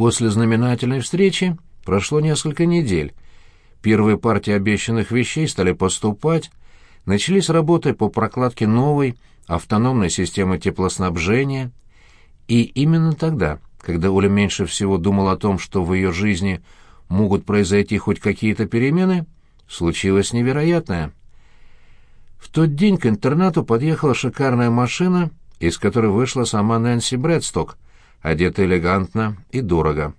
После знаменательной встречи прошло несколько недель. Первые партии обещанных вещей стали поступать, начались работы по прокладке новой автономной системы теплоснабжения, и именно тогда, когда Оля меньше всего думала о том, что в ее жизни могут произойти хоть какие-то перемены, случилось невероятное. В тот день к интернату подъехала шикарная машина, из которой вышла сама Нэнси Брэдсток, одета элегантно и дорого.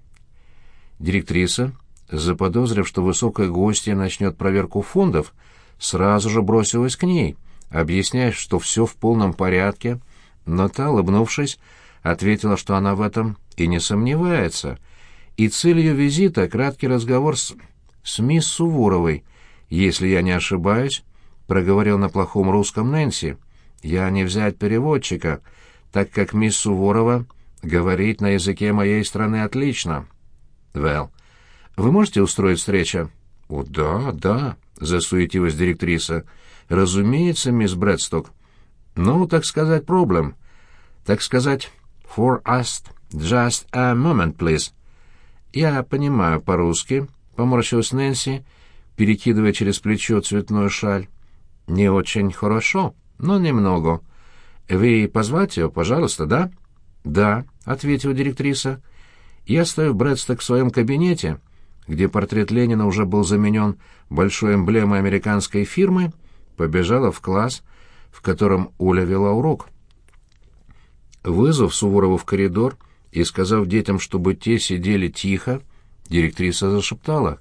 Директриса, заподозрив, что высокая гостья начнет проверку фондов, сразу же бросилась к ней, объясняя, что все в полном порядке, но та, улыбнувшись, ответила, что она в этом и не сомневается, и цель ее визита — краткий разговор с, с мисс Суворовой, если я не ошибаюсь, проговорил на плохом русском Нэнси. Я не взять переводчика, так как мисс Суворова говорит на языке моей страны отлично. Вэл, вы можете устроить встречу? О, да, да, засуетилась директриса. Разумеется, мисс Брэдсток. Ну, так сказать, проблем. Так сказать, for us, just a moment, please. Я понимаю по-русски, поморщилась Нэнси, перекидывая через плечо цветную шаль. Не очень хорошо, но немного. Вы позвать ее, пожалуйста, да? Да, ответила директриса. Я стою в Брэдсток в своем кабинете, где портрет Ленина уже был заменен большой эмблемой американской фирмы, побежала в класс, в котором Оля вела урок. Вызвав Суворова в коридор и сказав детям, чтобы те сидели тихо, директриса зашептала.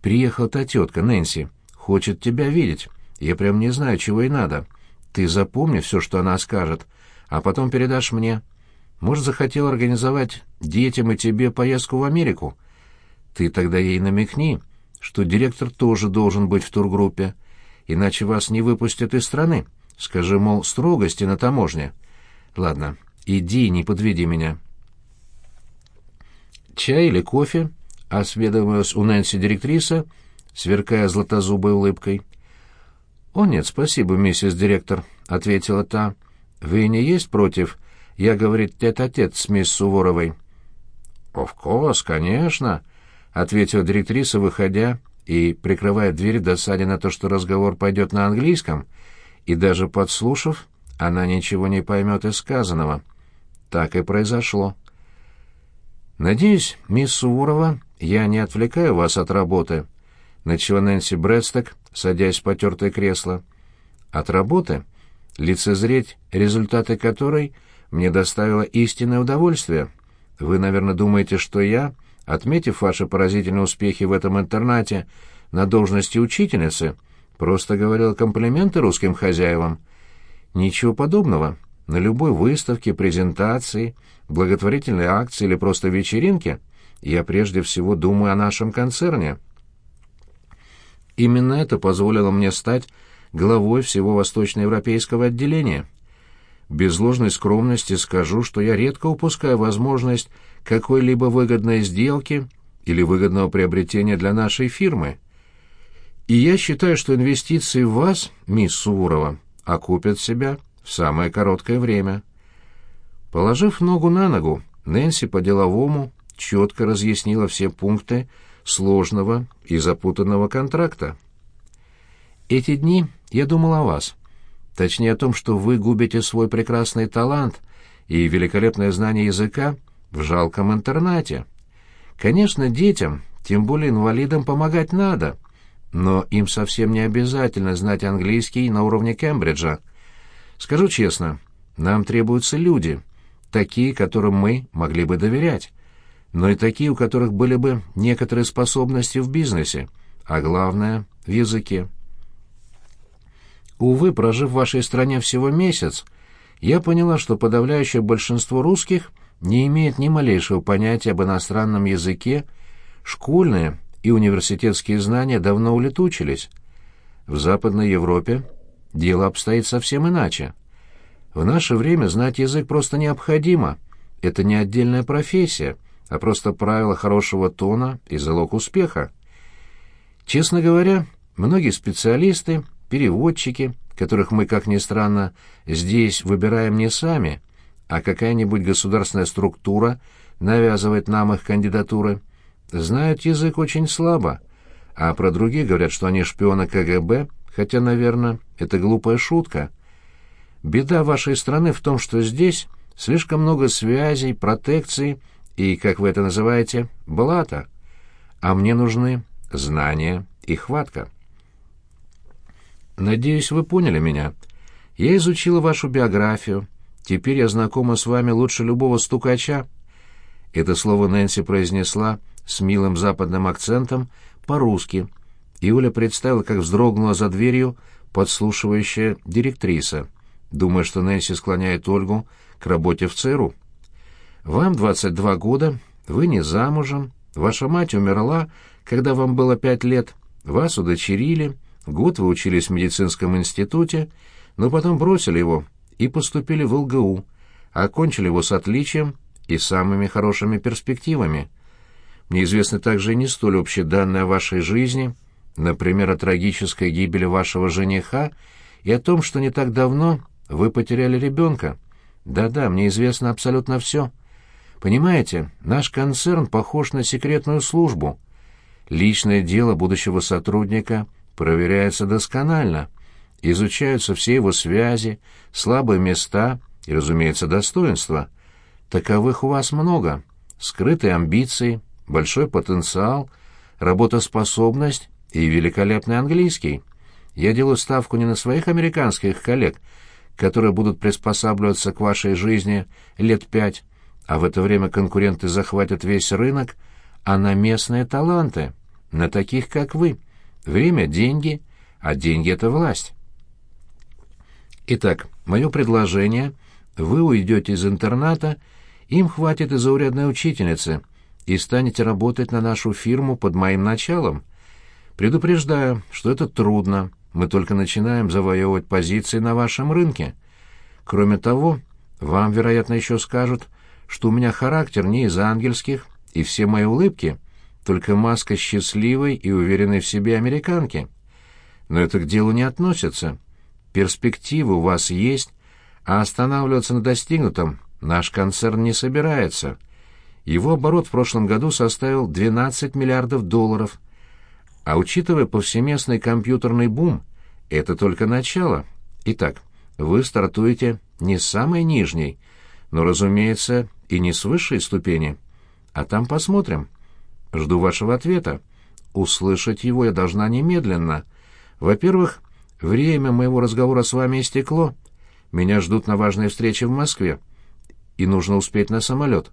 «Приехала та тетка, Нэнси. Хочет тебя видеть. Я прям не знаю, чего ей надо. Ты запомни все, что она скажет, а потом передашь мне. Может, захотел организовать детям и тебе поездку в Америку? Ты тогда ей намекни, что директор тоже должен быть в тургруппе, иначе вас не выпустят из страны. Скажи, мол, строгости на таможне. Ладно, иди, не подведи меня. Чай или кофе? Осведомилась у Нэнси директриса, сверкая златозубой улыбкой. «О, нет, спасибо, миссис директор», — ответила та. «Вы не есть против? Я, говорит, тет-а-тет с мисс Суворовой». «Of конечно», — ответила директриса, выходя и прикрывая дверь в досаде на то, что разговор пойдет на английском, и даже подслушав, она ничего не поймет из сказанного. Так и произошло. «Надеюсь, мисс Суворова, я не отвлекаю вас от работы», — начала Нэнси Брэдсток, садясь в потертое кресло. «От работы, лицезреть результаты которой мне доставило истинное удовольствие. Вы, наверное, думаете, что я, отметив ваши поразительные успехи в этом интернате на должности учительницы, просто говорил комплименты русским хозяевам. Ничего подобного. На любой выставке, презентации, благотворительной акции или просто вечеринке я прежде всего думаю о нашем концерне». Именно это позволило мне стать главой всего восточноевропейского отделения. Без ложной скромности скажу, что я редко упускаю возможность какой-либо выгодной сделки или выгодного приобретения для нашей фирмы. И я считаю, что инвестиции в вас, мисс Суворова, окупят себя в самое короткое время. Положив ногу на ногу, Нэнси по-деловому четко разъяснила все пункты, сложного и запутанного контракта. Эти дни я думал о вас. Точнее о том, что вы губите свой прекрасный талант и великолепное знание языка в жалком интернате. Конечно, детям, тем более инвалидам, помогать надо, но им совсем не обязательно знать английский на уровне Кембриджа. Скажу честно, нам требуются люди, такие, которым мы могли бы доверять но и такие, у которых были бы некоторые способности в бизнесе, а главное — в языке. Увы, прожив в вашей стране всего месяц, я поняла, что подавляющее большинство русских не имеет ни малейшего понятия об иностранном языке, школьные и университетские знания давно улетучились. В Западной Европе дело обстоит совсем иначе. В наше время знать язык просто необходимо. Это не отдельная профессия — а просто правило хорошего тона и залог успеха. Честно говоря, многие специалисты, переводчики, которых мы, как ни странно, здесь выбираем не сами, а какая-нибудь государственная структура навязывать нам их кандидатуры, знают язык очень слабо, а про других говорят, что они шпионы КГБ, хотя, наверное, это глупая шутка. Беда вашей страны в том, что здесь слишком много связей, протекций и, как вы это называете, блата. А мне нужны знания и хватка. Надеюсь, вы поняли меня. Я изучила вашу биографию. Теперь я знакома с вами лучше любого стукача. Это слово Нэнси произнесла с милым западным акцентом по-русски, и Оля представила, как вздрогнула за дверью подслушивающая директриса, думая, что Нэнси склоняет Ольгу к работе в ЦРУ. «Вам 22 года, вы не замужем, ваша мать умерла, когда вам было пять лет, вас удочерили, год вы учились в медицинском институте, но потом бросили его и поступили в ЛГУ, окончили его с отличием и самыми хорошими перспективами. Мне известны также не столь общие данные о вашей жизни, например, о трагической гибели вашего жениха и о том, что не так давно вы потеряли ребенка. Да-да, мне известно абсолютно все. Понимаете, наш концерн похож на секретную службу. Личное дело будущего сотрудника проверяется досконально. Изучаются все его связи, слабые места и, разумеется, достоинства. Таковых у вас много. Скрытые амбиции, большой потенциал, работоспособность и великолепный английский. Я делаю ставку не на своих американских коллег, которые будут приспосабливаться к вашей жизни лет пять, а в это время конкуренты захватят весь рынок, а на местные таланты, на таких, как вы. Время — деньги, а деньги — это власть. Итак, мое предложение — вы уйдете из интерната им хватит и заурядной учительницы, и станете работать на нашу фирму под моим началом. Предупреждаю, что это трудно, мы только начинаем завоевывать позиции на вашем рынке. Кроме того, вам, вероятно, еще скажут, что у меня характер не из ангельских, и все мои улыбки — только маска счастливой и уверенной в себе американки. Но это к делу не относится. Перспективы у вас есть, а останавливаться на достигнутом Наш концерн не собирается. Его оборот в прошлом году составил 12 миллиардов долларов. А учитывая повсеместный компьютерный бум, это только начало. Итак, вы стартуете не с самой нижней, но, разумеется, и не с высшей ступени. А там посмотрим. Жду вашего ответа. Услышать его я должна немедленно. Во-первых, время моего разговора с вами истекло. Меня ждут на важной встрече в Москве и нужно успеть на самолет.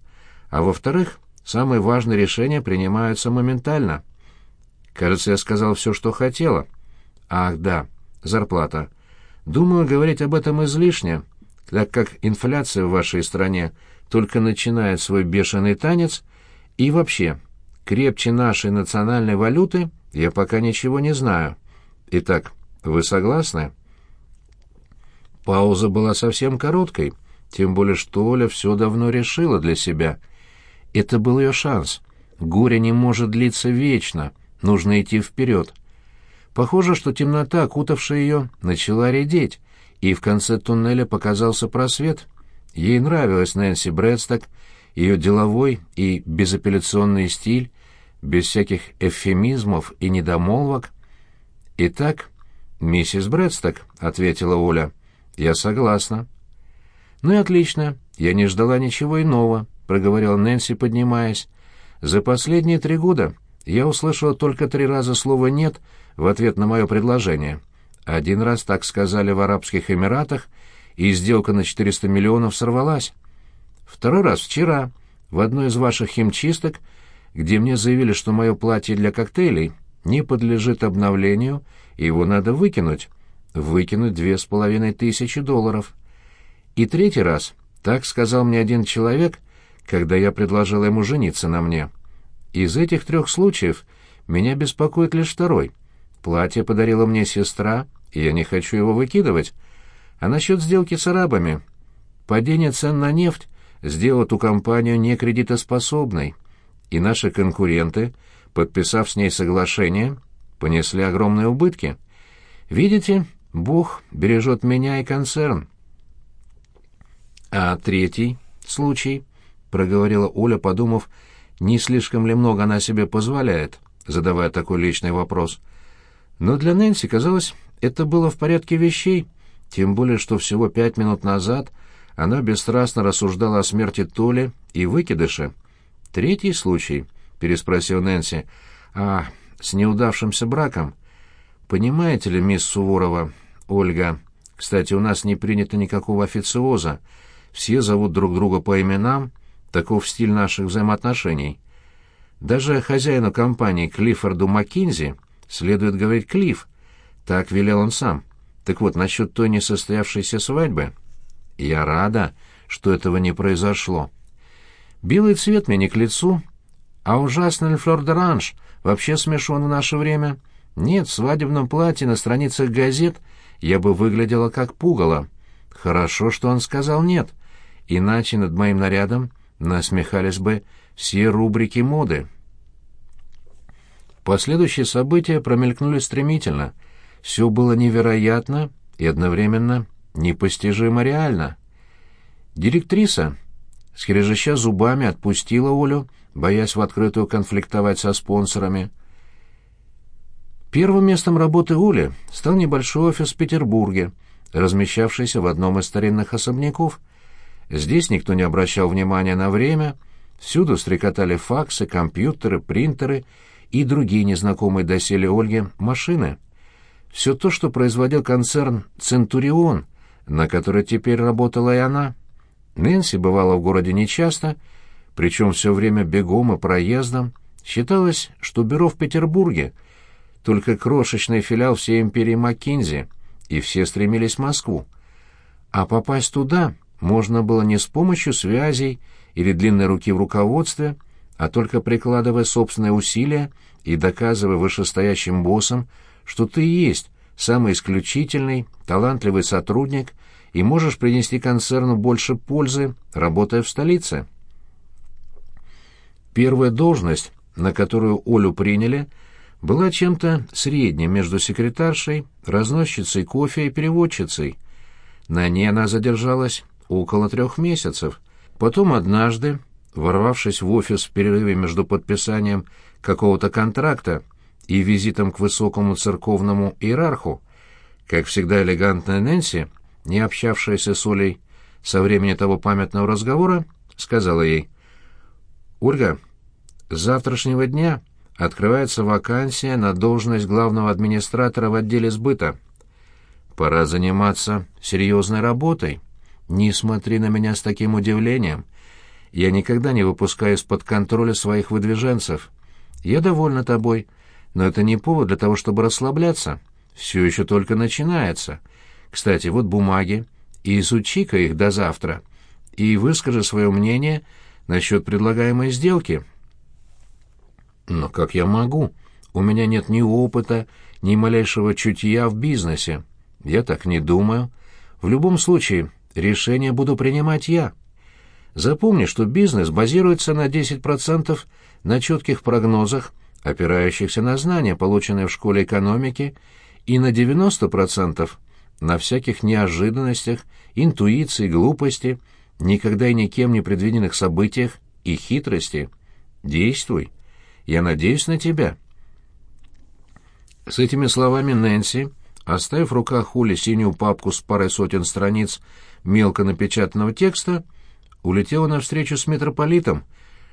А во-вторых, самые важные решения принимаются моментально. Кажется, я сказал все, что хотела. Ах, да, зарплата. Думаю, говорить об этом излишне, так как инфляция в вашей стране только начинает свой бешеный танец, и вообще, крепче нашей национальной валюты я пока ничего не знаю. Итак, вы согласны? Пауза была совсем короткой — тем более что Оля все давно решила для себя. Это был ее шанс. Горе не может длиться вечно, нужно идти вперед. Похоже, что темнота, окутавшая ее, начала редеть, и в конце туннеля показался просвет. Ей нравилась Нэнси Брэдсток, ее деловой и безапелляционный стиль, без всяких эвфемизмов и недомолвок. «Итак, миссис Брэдсток», — ответила Оля, — «я согласна». «Ну и отлично. Я не ждала ничего иного», — проговорила Нэнси, поднимаясь. «За последние три года я услышала только три раза слово «нет» в ответ на мое предложение. Один раз так сказали в Арабских Эмиратах, и сделка на 400 миллионов сорвалась. Второй раз вчера, в одной из ваших химчисток, где мне заявили, что мое платье для коктейлей не подлежит обновлению, и его надо выкинуть. Выкинуть две с половиной тысячи долларов». И третий раз так сказал мне один человек, когда я предложил ему жениться на мне. Из этих трех случаев меня беспокоит лишь второй. Платье подарила мне сестра, и я не хочу его выкидывать. А насчет сделки с арабами? Падение цен на нефть сделало ту компанию некредитоспособной, и наши конкуренты, подписав с ней соглашение, понесли огромные убытки. Видите, Бог бережет меня и концерн. А третий случай? — проговорила Оля, подумав, не слишком ли много она себе позволяет, задавая такой личный вопрос. Но для Нэнси, казалось, это было в порядке вещей, тем более, что всего пять минут назад она бесстрастно рассуждала о смерти Толи и выкидыше. «Третий случай?» — переспросил Нэнси. «А, с неудавшимся браком. Понимаете ли, мисс Суворова, Ольга, кстати, у нас не принято никакого официоза. Все зовут друг друга по именам, таков стиль наших взаимоотношений. Даже хозяину компании Клиффорду Маккинзи следует говорить Клифф. Так велел он сам. Так вот, насчет той несостоявшейся свадьбы. Я рада, что этого не произошло. Белый цвет мне не к лицу, а ужасный флёр-д'оранж вообще смешон в наше время. Нет, в свадебном платье на страницах газет я бы выглядела как пугало. Хорошо, что он сказал «нет», иначе над моим нарядом насмехались бы все рубрики моды. Последующие события промелькнули стремительно. Все было невероятно и одновременно непостижимо реально. Директриса, скрежеща зубами, отпустила Олю, боясь в открытую конфликтовать со спонсорами. Первым местом работы Оли стал небольшой офис в Петербурге, размещавшийся в одном из старинных особняков. Здесь никто не обращал внимания на время, всюду стрекотали факсы, компьютеры, принтеры и другие незнакомые доселе Ольге машины. Все то, что производил концерн «Центурион», на который теперь работала и она. Нэнси бывала в городе нечасто, причем все время бегом и проездом. Считалось, что бюро в Петербурге — только крошечный филиал всей империи Маккинзи, и все стремились в Москву. А попасть туда можно было не с помощью связей или длинной руки в руководстве, а только прикладывая собственные усилия и доказывая вышестоящим боссам, что ты есть самый исключительный, талантливый сотрудник и можешь принести концерну больше пользы, работая в столице. Первая должность, на которую Олю приняли, была чем-то средним между секретаршей, разносчицей кофе и переводчицей. На ней она задержалась около трех месяцев. Потом однажды, ворвавшись в офис в перерыве между подписанием какого-то контракта и визитом к высокому церковному иерарху, как всегда элегантная Нэнси, не общавшаяся с Олей со времени того памятного разговора, сказала ей, «Ольга, с завтрашнего дня открывается вакансия на должность главного администратора в отделе сбыта. Пора заниматься серьезной работой. Не смотри на меня с таким удивлением. Я никогда не выпускаю из-под контроля своих выдвиженцев. Я довольна тобой, но это не повод для того, чтобы расслабляться. Все еще только начинается. Кстати, вот бумаги. Изучи-ка их до завтра. И выскажи свое мнение насчет предлагаемой сделки». Но как я могу? У меня нет ни опыта, ни малейшего чутья в бизнесе. Я так не думаю. В любом случае, решение буду принимать я. Запомни, что бизнес базируется на 10% на четких прогнозах, опирающихся на знания, полученные в школе экономики, и на 90% на всяких неожиданностях, интуиции, глупости, никогда и никем не предвиденных событиях и хитрости. Действуй. Я надеюсь на тебя». С этими словами Нэнси, оставив в руках Хули синюю папку с парой сотен страниц мелко напечатанного текста, улетела навстречу с митрополитом,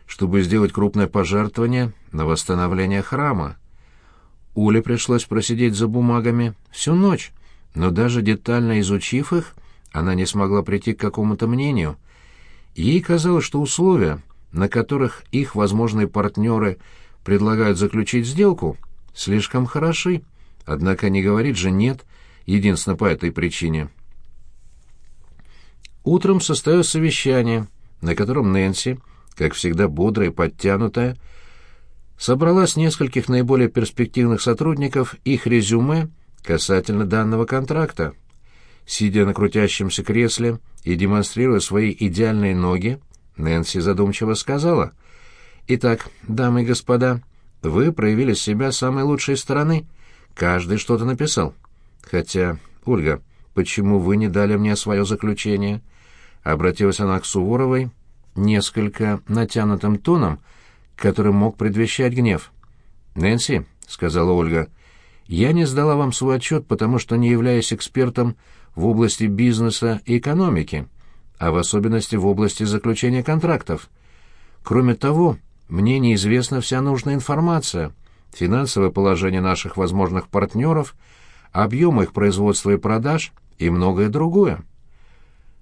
чтобы сделать крупное пожертвование на восстановление храма. Уле пришлось просидеть за бумагами всю ночь, но даже детально изучив их, она не смогла прийти к какому-то мнению. Ей казалось, что условия, на которых их возможные партнеры – предлагают заключить сделку, слишком хороши, однако не говорит же «нет», единственно по этой причине. Утром состоялось совещание, на котором Нэнси, как всегда бодрая и подтянутая, собрала с нескольких наиболее перспективных сотрудников их резюме касательно данного контракта. Сидя на крутящемся кресле и демонстрируя свои идеальные ноги, Нэнси задумчиво сказала — Итак, дамы и господа, вы проявили себя с самой лучшей стороны. Каждый что-то написал. Хотя, Ольга, почему вы не дали мне свое заключение? Обратилась она к Суворовой, несколько натянутым тоном, который мог предвещать гнев. «Нэнси», — сказала Ольга, — «я не сдала вам свой отчет, потому что не являюсь экспертом в области бизнеса и экономики, а в особенности в области заключения контрактов. Кроме того, мне неизвестна вся нужная информация, финансовое положение наших возможных партнеров, объем их производства и продаж и многое другое».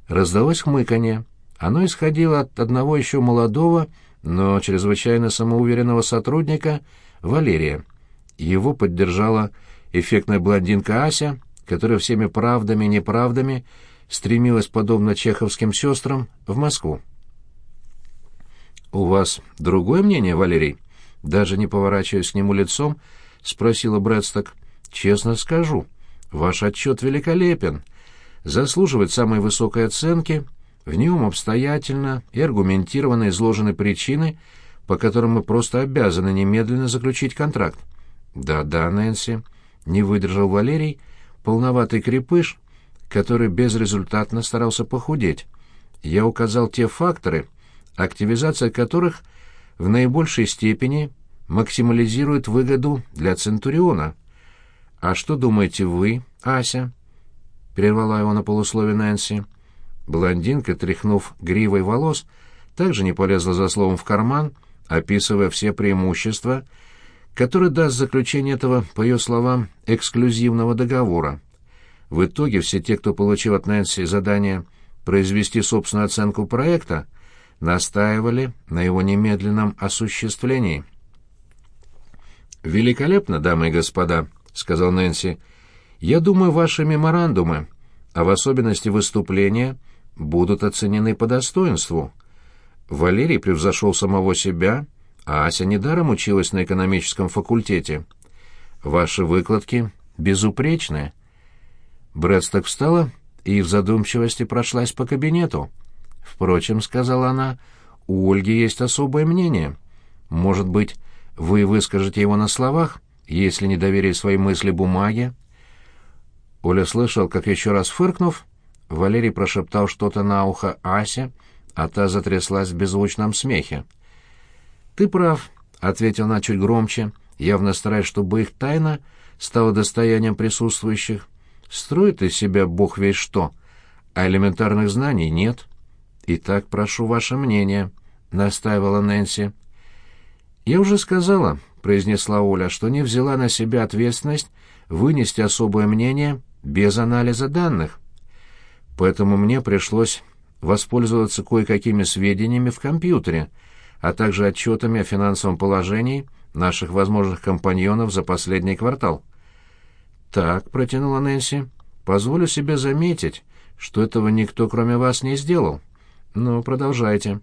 Раздалось хмыканье. Оно исходило от одного еще молодого, но чрезвычайно самоуверенного сотрудника Валерия. Его поддержала эффектная блондинка Ася, которая всеми правдами и неправдами стремилась, подобно чеховским сестрам, в Москву. «У вас другое мнение, Валерий?» Даже не поворачиваясь к нему лицом, спросила Брэдсток. «Честно скажу, ваш отчет великолепен, заслуживает самой высокой оценки в нем обстоятельно и аргументированно изложены причины, по которым мы просто обязаны немедленно заключить контракт. Да-да, Нэнси, не выдержал Валерий, полноватый крепыш, который безрезультатно старался похудеть. Я указал те факторы, активизация которых в наибольшей степени максимализирует выгоду для Центуриона. А что думаете вы, Ася? Прервала его на полуслове Нэнси. Блондинка, тряхнув гривой волос, также не полезла за словом в карман, описывая все преимущества, которые даст заключение этого, по ее словам, эксклюзивного договора. В итоге все те, кто получил от Нэнси задание произвести собственную оценку проекта, настаивали на его немедленном осуществлении. «Великолепно, дамы и господа», — сказал Нэнси. «Я думаю, ваши меморандумы, а в особенности выступления — будут оценены по достоинству. Валерий превзошел самого себя, а Ася недаром училась на экономическом факультете. Ваши выкладки безупречны. Брэдсток встала и в задумчивости прошлась по кабинету. Впрочем, сказала она, у Ольги есть особое мнение. Может быть, вы выскажете его на словах, если не доверили свои мысли бумаге? Оля слышал, как еще раз фыркнув, Валерий прошептал что-то на ухо Асе, а та затряслась в беззвучном смехе. «Ты прав», — ответил она чуть громче, явно стараясь, чтобы их тайна стала достоянием присутствующих. «Строит из себя бог весь что, а элементарных знаний нет». «Итак, прошу ваше мнение», — настаивала Нэнси. «Я уже сказала», — произнесла Оля, — «что не взяла на себя ответственность вынести особое мнение без анализа данных поэтому мне пришлось воспользоваться кое-какими сведениями в компьютере, а также отчетами о финансовом положении наших возможных компаньонов за последний квартал. «Так», — протянула Нэнси, — «позволю себе заметить, что этого никто, кроме вас, не сделал. Ну, продолжайте».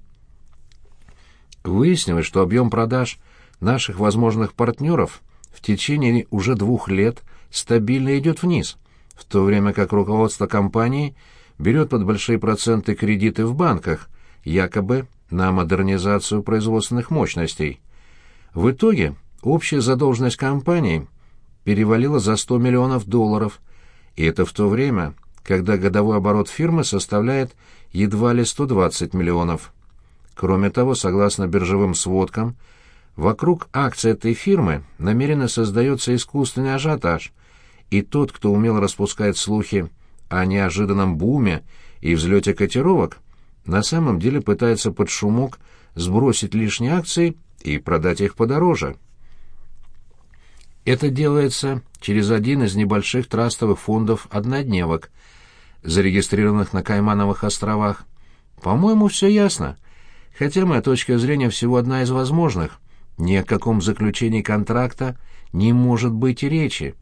Выяснилось, что объем продаж наших возможных партнеров в течение уже двух лет стабильно идет вниз, в то время как руководство компании — берет под большие проценты кредиты в банках, якобы на модернизацию производственных мощностей. В итоге общая задолженность компании перевалила за 100 миллионов долларов, и это в то время, когда годовой оборот фирмы составляет едва ли 120 миллионов. Кроме того, согласно биржевым сводкам, вокруг акций этой фирмы намеренно создается искусственный ажиотаж, и тот, кто умел распускать слухи о неожиданном буме и взлете котировок, на самом деле пытается под шумок сбросить лишние акции и продать их подороже. Это делается через один из небольших трастовых фондов однодневок, зарегистрированных на Каймановых островах. По-моему, все ясно. Хотя моя точка зрения всего одна из возможных. Ни о каком заключении контракта не может быть и речи.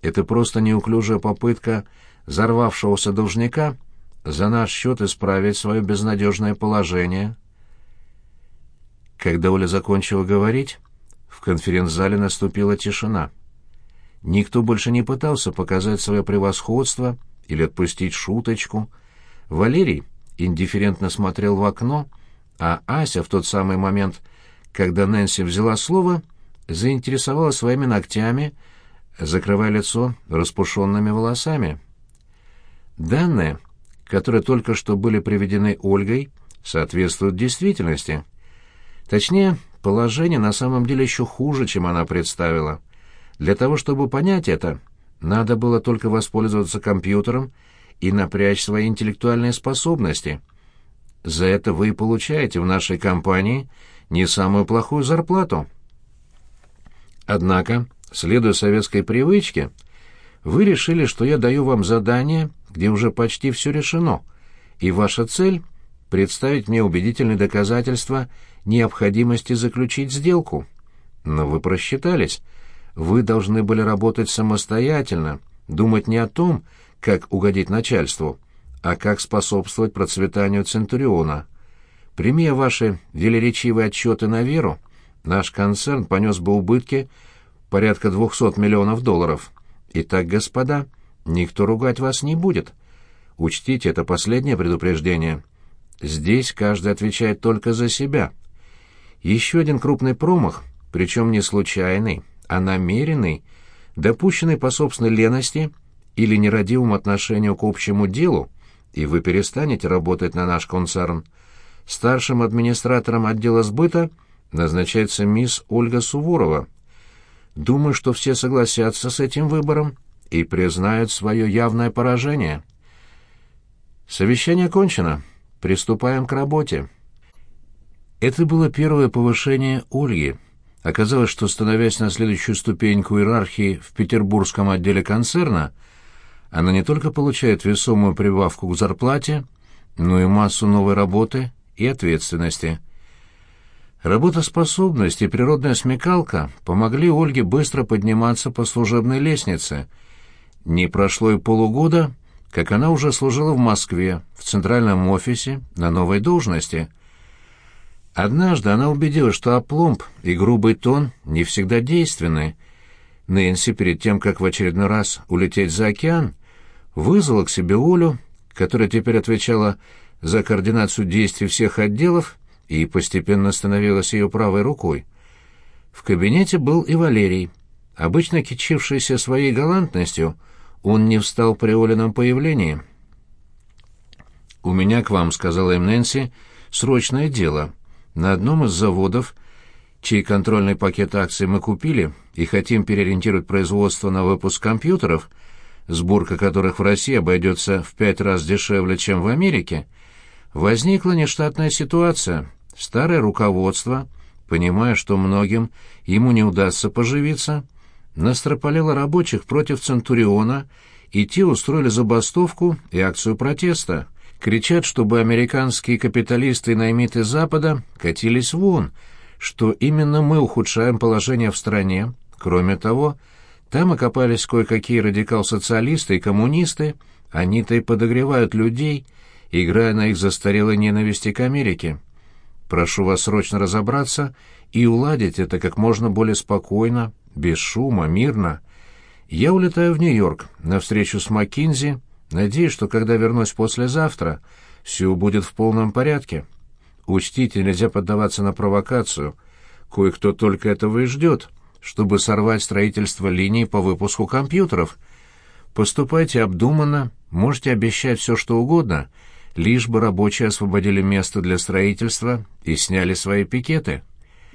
Это просто неуклюжая попытка взорвавшегося должника за наш счет исправить свое безнадежное положение. Когда Оля закончила говорить, в конференц-зале наступила тишина. Никто больше не пытался показать свое превосходство или отпустить шуточку. Валерий индифферентно смотрел в окно, а Ася в тот самый момент, когда Нэнси взяла слово, заинтересовалась своими ногтями, закрывая лицо распушенными волосами. Данные, которые только что были приведены Ольгой, соответствуют действительности. Точнее, положение на самом деле еще хуже, чем она представила. Для того, чтобы понять это, надо было только воспользоваться компьютером и напрячь свои интеллектуальные способности. За это вы получаете в нашей компании не самую плохую зарплату. Однако, следуя советской привычке, вы решили, что я даю вам задание, где уже почти все решено, и ваша цель — представить мне убедительные доказательства необходимости заключить сделку. Но вы просчитались. Вы должны были работать самостоятельно, думать не о том, как угодить начальству, а как способствовать процветанию Центуриона. Прими ваши велеречивые отчеты на веру, наш концерн понес бы убытки порядка 200 миллионов долларов. Итак, господа, никто ругать вас не будет. Учтите, это последнее предупреждение. Здесь каждый отвечает только за себя. Еще один крупный промах, причем не случайный, а намеренный, допущенный по собственной лености или нерадивому отношению к общему делу, и вы перестанете работать на наш концерн. Старшим администратором отдела сбыта назначается мисс Ольга Суворова. Думаю, что все согласятся с этим выбором и признают свое явное поражение. Совещание кончено. Приступаем к работе. Это было первое повышение Ольги. Оказалось, что, становясь на следующую ступеньку иерархии в петербургском отделе концерна, она не только получает весомую прибавку к зарплате, но и массу новой работы и ответственности. Работоспособность и природная смекалка помогли Ольге быстро подниматься по служебной лестнице. Не прошло и полугода, как она уже служила в Москве, в центральном офисе, на новой должности. Однажды она убедилась, что опломб и грубый тон не всегда действенны. Нэнси, перед тем, как в очередной раз улететь за океан, вызвала к себе Олю, которая теперь отвечала за координацию действий всех отделов и постепенно становилась ее правой рукой. В кабинете был и Валерий. Обычно кичившийся своей галантностью — он не встал при Олином появлении. «У меня к вам», — сказала им Нэнси, — «срочное дело. На одном из заводов, чей контрольный пакет акций мы купили и хотим переориентировать производство на выпуск компьютеров, сборка которых в России обойдется в пять раз дешевле, чем в Америке, возникла нештатная ситуация. Старое руководство, понимая, что многим ему не удастся поживиться, настропалила рабочих против Центуриона, и те устроили забастовку и акцию протеста. Кричат, чтобы американские капиталисты и наймиты Запада катились вон, что именно мы ухудшаем положение в стране. Кроме того, там окопались кое-какие радикал-социалисты и коммунисты, они-то и подогревают людей, играя на их застарелой ненависти к Америке. Прошу вас срочно разобраться и уладить это как можно более спокойно, без шума, мирно. Я улетаю в Нью-Йорк на встречу с Маккинзи, надеюсь, что когда вернусь послезавтра, все будет в полном порядке. Учтите, нельзя поддаваться на провокацию. Кое-кто только этого и ждет, чтобы сорвать строительство линий по выпуску компьютеров. Поступайте обдуманно, можете обещать все, что угодно, лишь бы рабочие освободили место для строительства и сняли свои пикеты».